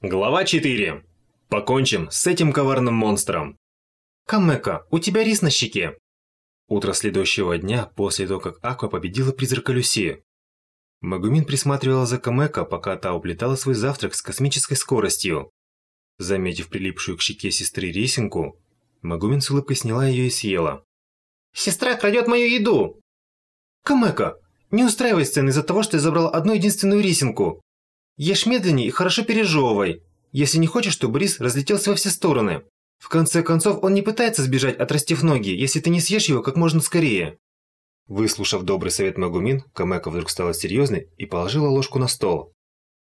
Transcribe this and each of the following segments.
Глава 4. Покончим с этим коварным монстром. Камека, у тебя рис на щеке. Утро следующего дня, после того, как Аква победила призрака Люси. Магумин присматривала за Камека, пока та уплетала свой завтрак с космической скоростью. Заметив прилипшую к щеке сестры рисинку, Магумин с улыбкой сняла ее и съела. Сестра крадет мою еду! Камека, не устраивай сцены из-за того, что я забрал одну единственную рисинку. Ешь медленнее и хорошо пережевывай, если не хочешь, чтобы рис разлетелся во все стороны. В конце концов, он не пытается сбежать, отрастив ноги, если ты не съешь его как можно скорее. Выслушав добрый совет Магумин, Камека вдруг стала серьезной и положила ложку на стол.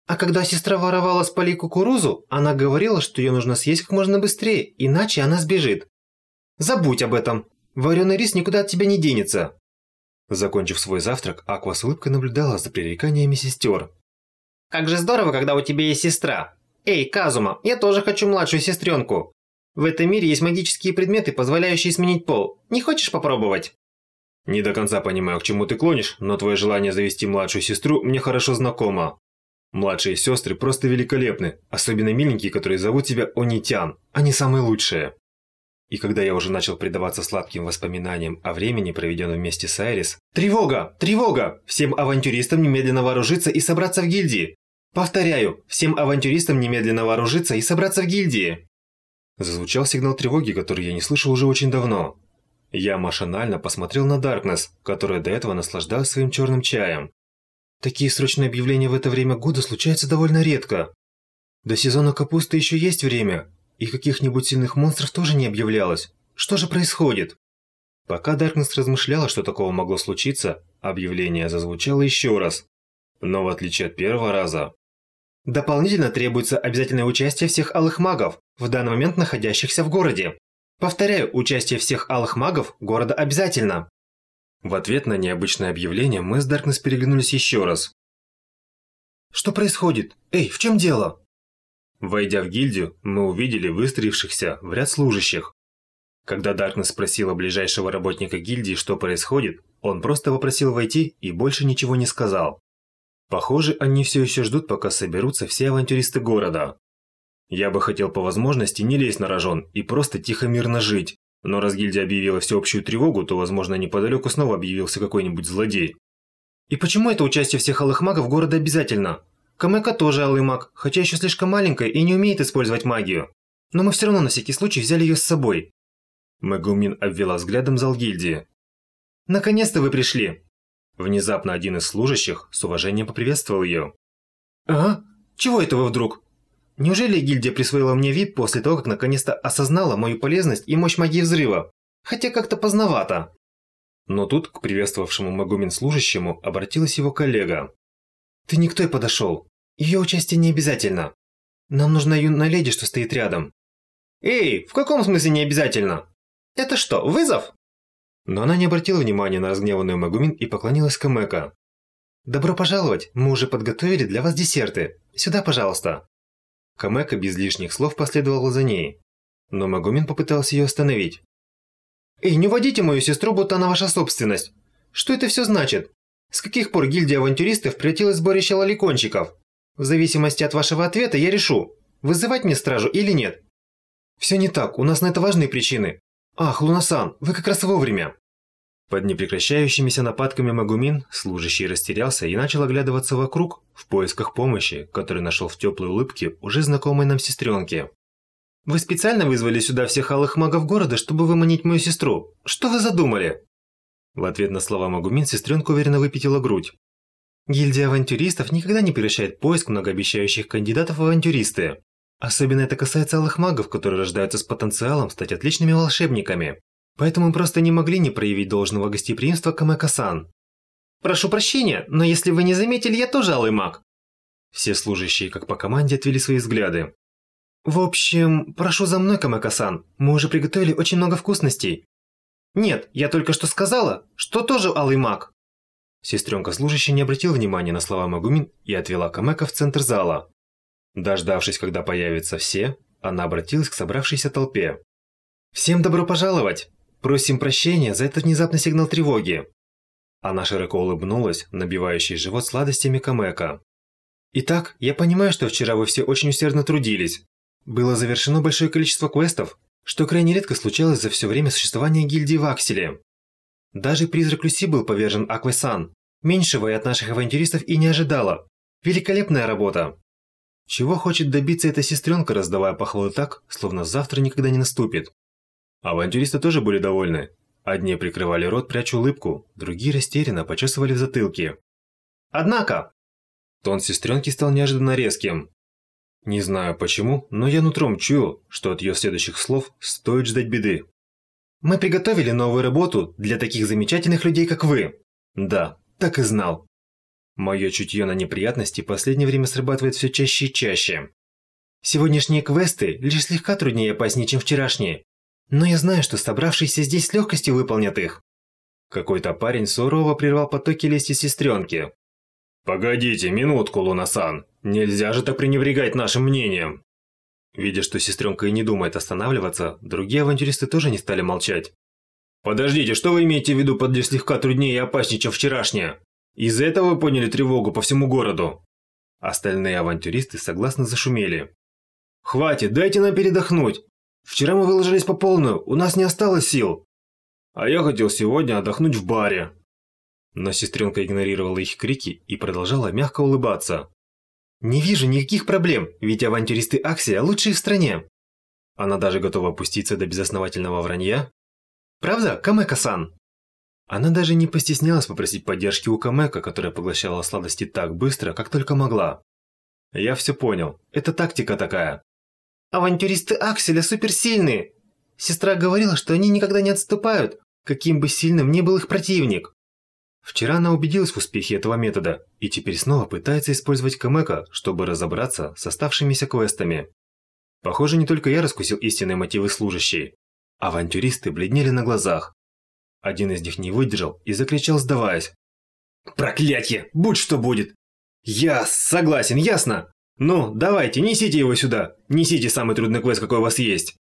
А когда сестра воровала с полей кукурузу, она говорила, что ее нужно съесть как можно быстрее, иначе она сбежит. Забудь об этом. Вареный рис никуда от тебя не денется. Закончив свой завтрак, Аква с улыбкой наблюдала за пререканиями сестер. Как же здорово, когда у тебя есть сестра. Эй, Казума, я тоже хочу младшую сестренку. В этом мире есть магические предметы, позволяющие сменить пол. Не хочешь попробовать? Не до конца понимаю, к чему ты клонишь, но твое желание завести младшую сестру мне хорошо знакомо. Младшие сестры просто великолепны, особенно миленькие, которые зовут тебя Онитян. Они самые лучшие. И когда я уже начал предаваться сладким воспоминаниям о времени, проведенном вместе с Айрис... Тревога! Тревога! Всем авантюристам немедленно вооружиться и собраться в гильдии! Повторяю, всем авантюристам немедленно вооружиться и собраться в гильдии. Зазвучал сигнал тревоги, который я не слышал уже очень давно. Я машинально посмотрел на Даркнесс, которая до этого наслаждалась своим черным чаем. Такие срочные объявления в это время года случаются довольно редко. До сезона капусты еще есть время, и каких-нибудь сильных монстров тоже не объявлялось. Что же происходит? Пока Даркнесс размышляла, что такого могло случиться, объявление зазвучало еще раз. Но в отличие от первого раза, Дополнительно требуется обязательное участие всех алых магов, в данный момент находящихся в городе. Повторяю, участие всех алых магов города обязательно. В ответ на необычное объявление мы с Даркнесс переглянулись еще раз. Что происходит? Эй, в чем дело? Войдя в гильдию, мы увидели выстроившихся в ряд служащих. Когда Даркнесс спросила ближайшего работника гильдии, что происходит, он просто попросил войти и больше ничего не сказал. Похоже, они все еще ждут, пока соберутся все авантюристы города. Я бы хотел по возможности не лезть на рожон и просто тихо-мирно жить. Но раз гильдия объявила всеобщую тревогу, то, возможно, неподалеку снова объявился какой-нибудь злодей. И почему это участие всех алых магов города обязательно? Камека тоже алый маг, хотя еще слишком маленькая и не умеет использовать магию. Но мы все равно на всякий случай взяли ее с собой. Мегумин обвела взглядом зал гильдии. Наконец-то вы пришли. Внезапно один из служащих с уважением поприветствовал ее. «А? Чего это вы вдруг? Неужели гильдия присвоила мне вид после того, как наконец-то осознала мою полезность и мощь магии взрыва? Хотя как-то поздновато». Но тут к приветствовавшему Магумин служащему обратилась его коллега. «Ты никто и подошел. Ее участие не обязательно. Нам нужна юная леди, что стоит рядом». «Эй, в каком смысле не обязательно? Это что, вызов?» Но она не обратила внимания на разгневанную Магумин и поклонилась Камека. «Добро пожаловать! Мы уже подготовили для вас десерты. Сюда, пожалуйста!» Камека без лишних слов последовала за ней. Но Магумин попытался ее остановить. «Эй, не водите мою сестру, будто она ваша собственность! Что это все значит? С каких пор гильдия авантюристов превратилась в сборище лоликончиков? В зависимости от вашего ответа я решу, вызывать мне стражу или нет. Все не так, у нас на это важные причины. Ах, Лунасан, вы как раз вовремя. Под непрекращающимися нападками Магумин служащий растерялся и начал оглядываться вокруг в поисках помощи, который нашел в теплой улыбке уже знакомой нам сестренке. «Вы специально вызвали сюда всех алых магов города, чтобы выманить мою сестру? Что вы задумали?» В ответ на слова Магумин сестренка уверенно выпятила грудь. «Гильдия авантюристов никогда не прекращает поиск многообещающих кандидатов в авантюристы. Особенно это касается алых магов, которые рождаются с потенциалом стать отличными волшебниками. Поэтому мы просто не могли не проявить должного гостеприимства Камэка-сан. Прошу прощения, но если вы не заметили, я тоже алый маг. Все служащие, как по команде, отвели свои взгляды. В общем, прошу за мной, Камэка-сан. Мы уже приготовили очень много вкусностей. Нет, я только что сказала, что тоже алый маг. Сестренка служащая не обратила внимания на слова Магумин и отвела Камека в центр зала. Дождавшись, когда появятся все, она обратилась к собравшейся толпе. «Всем добро пожаловать! Просим прощения за этот внезапный сигнал тревоги!» Она широко улыбнулась, набивающей живот сладостями Камека. Итак, я понимаю, что вчера вы все очень усердно трудились. Было завершено большое количество квестов, что крайне редко случалось за все время существования гильдии в Акселе. Даже призрак Люси был повержен Аквесан. Меньшего я от наших авантюристов и не ожидала. Великолепная работа! Чего хочет добиться эта сестренка, раздавая похвалы так, словно завтра никогда не наступит? Авантюристы тоже были довольны. Одни прикрывали рот, пряча улыбку, другие растерянно почесывали в затылке. Однако! Тон сестренки стал неожиданно резким. Не знаю почему, но я нутром чуял, что от ее следующих слов стоит ждать беды. Мы приготовили новую работу для таких замечательных людей, как вы. Да, так и знал. Мое чутье на неприятности в последнее время срабатывает все чаще и чаще. Сегодняшние квесты лишь слегка труднее и опаснее, чем вчерашние. Но я знаю, что собравшиеся здесь с легкостью выполнят их. Какой-то парень сурово прервал потоки лести сестренки. «Погодите минутку, Лунасан. Нельзя же так пренебрегать нашим мнением!» Видя, что сестренка и не думает останавливаться, другие авантюристы тоже не стали молчать. «Подождите, что вы имеете в виду под слегка труднее и опаснее, чем вчерашнее? Из-за этого вы поняли тревогу по всему городу?» Остальные авантюристы согласно зашумели. «Хватит, дайте нам передохнуть! Вчера мы выложились по полную, у нас не осталось сил!» «А я хотел сегодня отдохнуть в баре!» Но сестренка игнорировала их крики и продолжала мягко улыбаться. Не вижу никаких проблем, ведь авантюристы Аксия лучшие в стране. Она даже готова опуститься до безосновательного вранья. Правда, Камека-сан? Она даже не постеснялась попросить поддержки у Камека, которая поглощала сладости так быстро, как только могла. Я все понял. Это тактика такая. Авантюристы Акселя суперсильные. Сестра говорила, что они никогда не отступают, каким бы сильным ни был их противник. Вчера она убедилась в успехе этого метода и теперь снова пытается использовать Камека, чтобы разобраться с оставшимися квестами. Похоже, не только я раскусил истинные мотивы служащей. Авантюристы бледнели на глазах. Один из них не выдержал и закричал, сдаваясь. «Проклятье! Будь что будет! Я согласен, ясно? Ну, давайте, несите его сюда! Несите самый трудный квест, какой у вас есть!»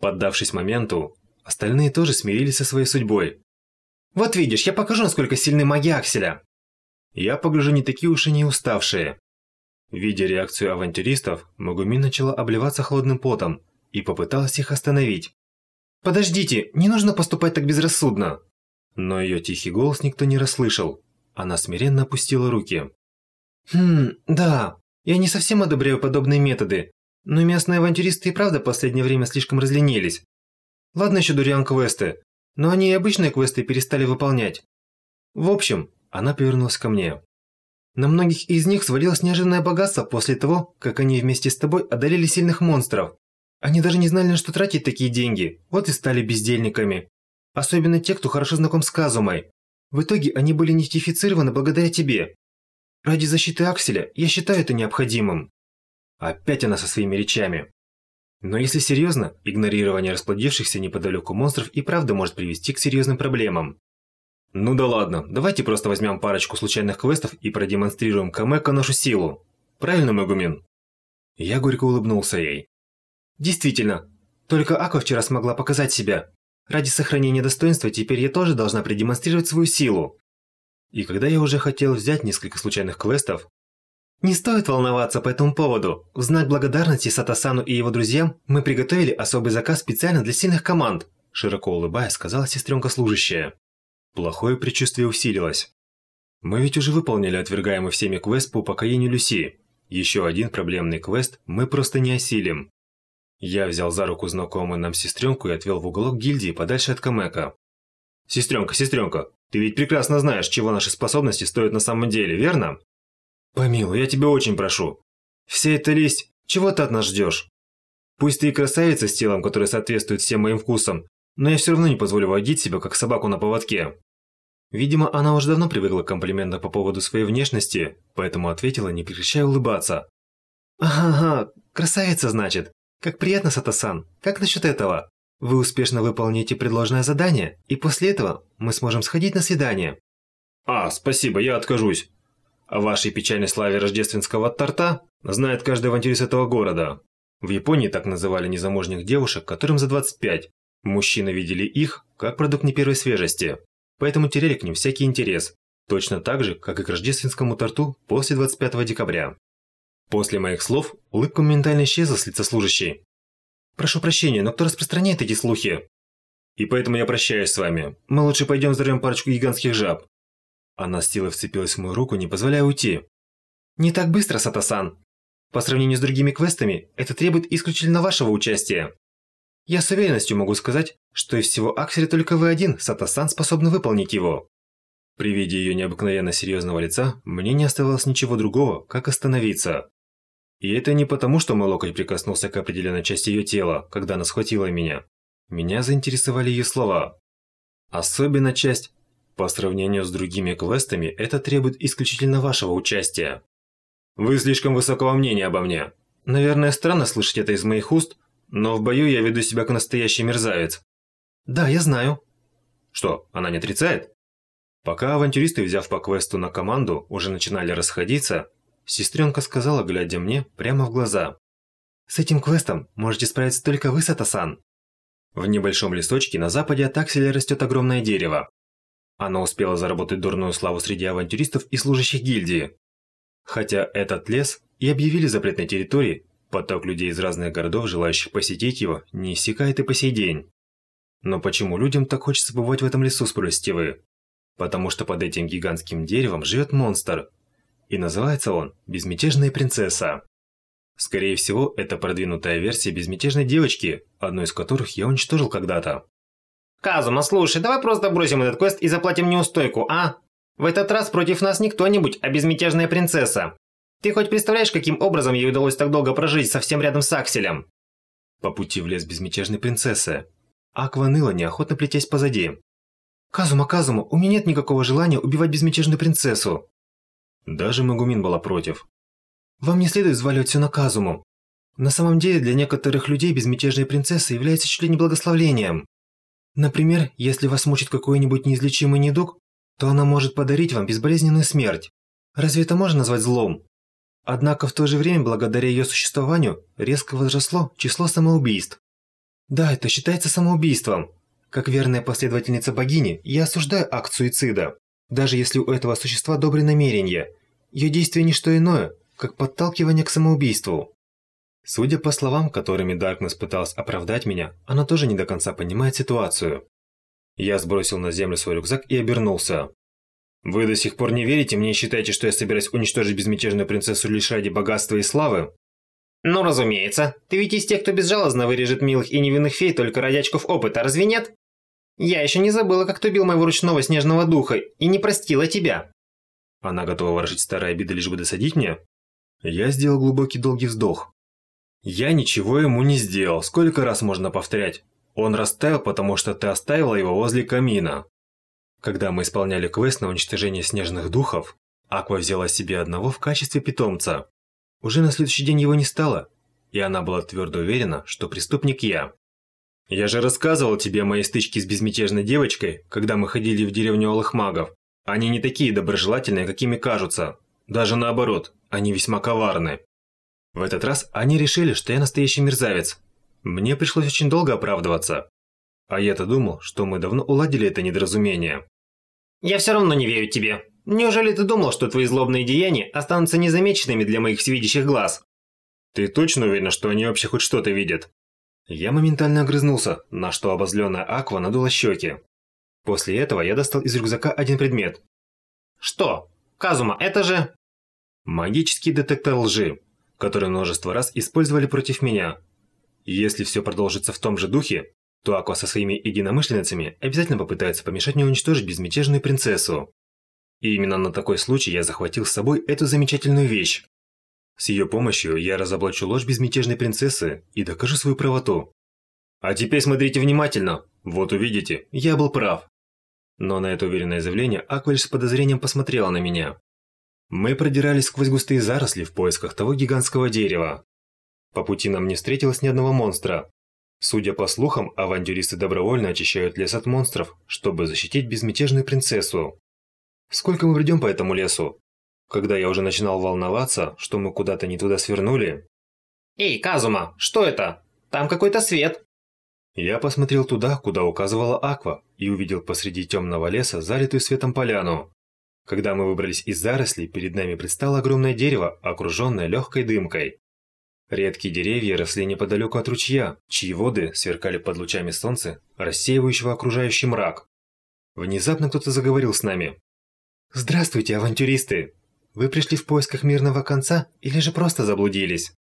Поддавшись моменту, остальные тоже смирились со своей судьбой вот видишь, я покажу, насколько сильны маги Акселя. Я погляжу не такие уж и не уставшие. Видя реакцию авантюристов, Магумин начала обливаться холодным потом и попыталась их остановить. «Подождите, не нужно поступать так безрассудно!» Но ее тихий голос никто не расслышал. Она смиренно опустила руки. «Хм, да, я не совсем одобряю подобные методы, но местные авантюристы и правда в последнее время слишком разленились. Ладно еще дуриан-квесты, но они и обычные квесты перестали выполнять. В общем, она повернулась ко мне. На многих из них свалилось неожиданное богатство после того, как они вместе с тобой одолели сильных монстров. Они даже не знали, на что тратить такие деньги, вот и стали бездельниками. Особенно те, кто хорошо знаком с Казумой. В итоге они были нефтифицированы благодаря тебе. Ради защиты Акселя я считаю это необходимым. Опять она со своими речами. Но если серьезно, игнорирование расплодившихся неподалеку монстров и правда может привести к серьезным проблемам. Ну да ладно, давайте просто возьмем парочку случайных квестов и продемонстрируем Камеко нашу силу. Правильно, Магумин? Я горько улыбнулся ей. Действительно, только Аква вчера смогла показать себя. Ради сохранения достоинства теперь я тоже должна продемонстрировать свою силу. И когда я уже хотел взять несколько случайных квестов, не стоит волноваться по этому поводу. В знак благодарности Сатасану и его друзьям мы приготовили особый заказ специально для сильных команд, широко улыбаясь, сказала сестренка служащая. Плохое предчувствие усилилось. Мы ведь уже выполнили отвергаемый всеми квест по упокоению Люси. Еще один проблемный квест мы просто не осилим. Я взял за руку знакомую нам сестренку и отвел в уголок гильдии подальше от Камека. «Сестренка, сестренка, ты ведь прекрасно знаешь, чего наши способности стоят на самом деле, верно?» Помилуй, я тебя очень прошу. Вся эта лесть, чего ты от нас ждешь? Пусть ты и красавица с телом, которое соответствует всем моим вкусам, но я все равно не позволю водить себя, как собаку на поводке. Видимо, она уже давно привыкла к комплиментам по поводу своей внешности, поэтому ответила, не прекращая улыбаться. «Ага, красавица, значит. Как приятно, Сатасан. Как насчет этого? Вы успешно выполните предложенное задание, и после этого мы сможем сходить на свидание». «А, спасибо, я откажусь. О вашей печальной славе рождественского торта знает каждый авантюрист этого города. В Японии так называли незамужних девушек, которым за 25. Мужчины видели их как продукт не первой свежести, поэтому теряли к ним всякий интерес. Точно так же, как и к рождественскому торту после 25 декабря. После моих слов улыбка моментально исчезла с лица служащей. «Прошу прощения, но кто распространяет эти слухи?» «И поэтому я прощаюсь с вами. Мы лучше пойдем взорвем парочку гигантских жаб». Она с силой вцепилась в мою руку, не позволяя уйти. «Не так быстро, Сатасан. По сравнению с другими квестами, это требует исключительно вашего участия. Я с уверенностью могу сказать, что из всего Акселя только вы один, Сатасан, способны выполнить его». При виде ее необыкновенно серьезного лица, мне не оставалось ничего другого, как остановиться. И это не потому, что мой локоть прикоснулся к определенной части ее тела, когда она схватила меня. Меня заинтересовали ее слова. Особенно часть «По сравнению с другими квестами, это требует исключительно вашего участия». Вы слишком высокого мнения обо мне. Наверное, странно слышать это из моих уст, но в бою я веду себя как настоящий мерзавец. Да, я знаю. Что, она не отрицает? Пока авантюристы, взяв по квесту на команду, уже начинали расходиться, сестренка сказала, глядя мне прямо в глаза. «С этим квестом можете справиться только вы, Сатасан». В небольшом лесочке на западе от Акселя растет огромное дерево. Оно успело заработать дурную славу среди авантюристов и служащих гильдии. Хотя этот лес и объявили запретной территорией, поток людей из разных городов, желающих посетить его, не иссякает и по сей день. Но почему людям так хочется побывать в этом лесу, спросите вы? потому что под этим гигантским деревом живет монстр, и называется он «Безмятежная принцесса». Скорее всего, это продвинутая версия безмятежной девочки, одну из которых я уничтожил когда-то. Казума, слушай, давай просто бросим этот квест и заплатим неустойку, а? В этот раз против нас не кто-нибудь, а безмятежная принцесса. Ты хоть представляешь, каким образом ей удалось так долго прожить совсем рядом с Акселем? По пути в лес безмятежной принцессы. Аква ныла, неохотно плетясь позади. «Казума, Казума, у меня нет никакого желания убивать безмятежную принцессу!» Даже Магумин была против. «Вам не следует взваливать все на Казуму. На самом деле, для некоторых людей безмятежная принцесса является чуть ли не благословлением. Например, если вас мучит какой-нибудь неизлечимый недуг, то она может подарить вам безболезненную смерть. Разве это можно назвать злом? Однако в то же время, благодаря ее существованию, резко возросло число самоубийств. Да, это считается самоубийством, как верная последовательница богини, я осуждаю акт суицида. Даже если у этого существа добрые намерения. Ее действие не что иное, как подталкивание к самоубийству. Судя по словам, которыми Даркнесс пыталась оправдать меня, она тоже не до конца понимает ситуацию. Я сбросил на землю свой рюкзак и обернулся. «Вы до сих пор не верите мне и считаете, что я собираюсь уничтожить безмятежную принцессу лишь ради богатства и славы?» «Ну, разумеется. Ты ведь из тех, кто безжалостно вырежет милых и невинных фей только ради очков опыта, разве нет?» Я еще не забыла, как ты бил моего ручного снежного духа, и не простила тебя. Она готова ворошить старые обиды, лишь бы досадить мне? Я сделал глубокий долгий вздох. Я ничего ему не сделал, сколько раз можно повторять? Он растаял, потому что ты оставила его возле камина. Когда мы исполняли квест на уничтожение снежных духов, Аква взяла себе одного в качестве питомца. Уже на следующий день его не стало, и она была твердо уверена, что преступник я. Я же рассказывал тебе о моей стычке с безмятежной девочкой, когда мы ходили в деревню Алых Магов. Они не такие доброжелательные, какими кажутся. Даже наоборот, они весьма коварны. В этот раз они решили, что я настоящий мерзавец. Мне пришлось очень долго оправдываться. А я-то думал, что мы давно уладили это недоразумение. Я все равно не верю тебе. Неужели ты думал, что твои злобные деяния останутся незамеченными для моих всевидящих глаз? Ты точно уверена, что они вообще хоть что-то видят? Я моментально огрызнулся, на что обозленная Аква надула щеки. После этого я достал из рюкзака один предмет. «Что? Казума, это же...» Магический детектор лжи, который множество раз использовали против меня. если все продолжится в том же духе, то Аква со своими единомышленницами обязательно попытается помешать мне уничтожить безмятежную принцессу. И именно на такой случай я захватил с собой эту замечательную вещь. С ее помощью я разоблачу ложь безмятежной принцессы и докажу свою правоту. А теперь смотрите внимательно. Вот увидите, я был прав. Но на это уверенное заявление Аква с подозрением посмотрела на меня. Мы продирались сквозь густые заросли в поисках того гигантского дерева. По пути нам не встретилось ни одного монстра. Судя по слухам, авантюристы добровольно очищают лес от монстров, чтобы защитить безмятежную принцессу. Сколько мы бредем по этому лесу? Когда я уже начинал волноваться, что мы куда-то не туда свернули... «Эй, Казума, что это? Там какой-то свет!» Я посмотрел туда, куда указывала Аква, и увидел посреди темного леса залитую светом поляну. Когда мы выбрались из зарослей, перед нами предстало огромное дерево, окруженное легкой дымкой. Редкие деревья росли неподалеку от ручья, чьи воды сверкали под лучами солнца, рассеивающего окружающий мрак. Внезапно кто-то заговорил с нами. «Здравствуйте, авантюристы! Вы пришли в поисках мирного конца или же просто заблудились?»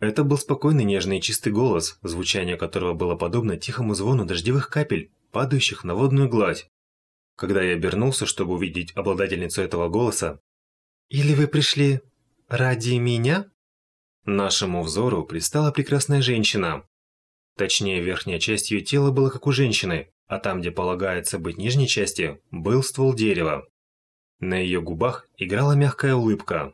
Это был спокойный, нежный и чистый голос, звучание которого было подобно тихому звону дождевых капель, падающих на водную гладь. Когда я обернулся, чтобы увидеть обладательницу этого голоса, «Или вы пришли ради меня?» Нашему взору пристала прекрасная женщина. Точнее, верхняя часть ее тела была как у женщины, а там, где полагается быть нижней части, был ствол дерева. На ее губах играла мягкая улыбка.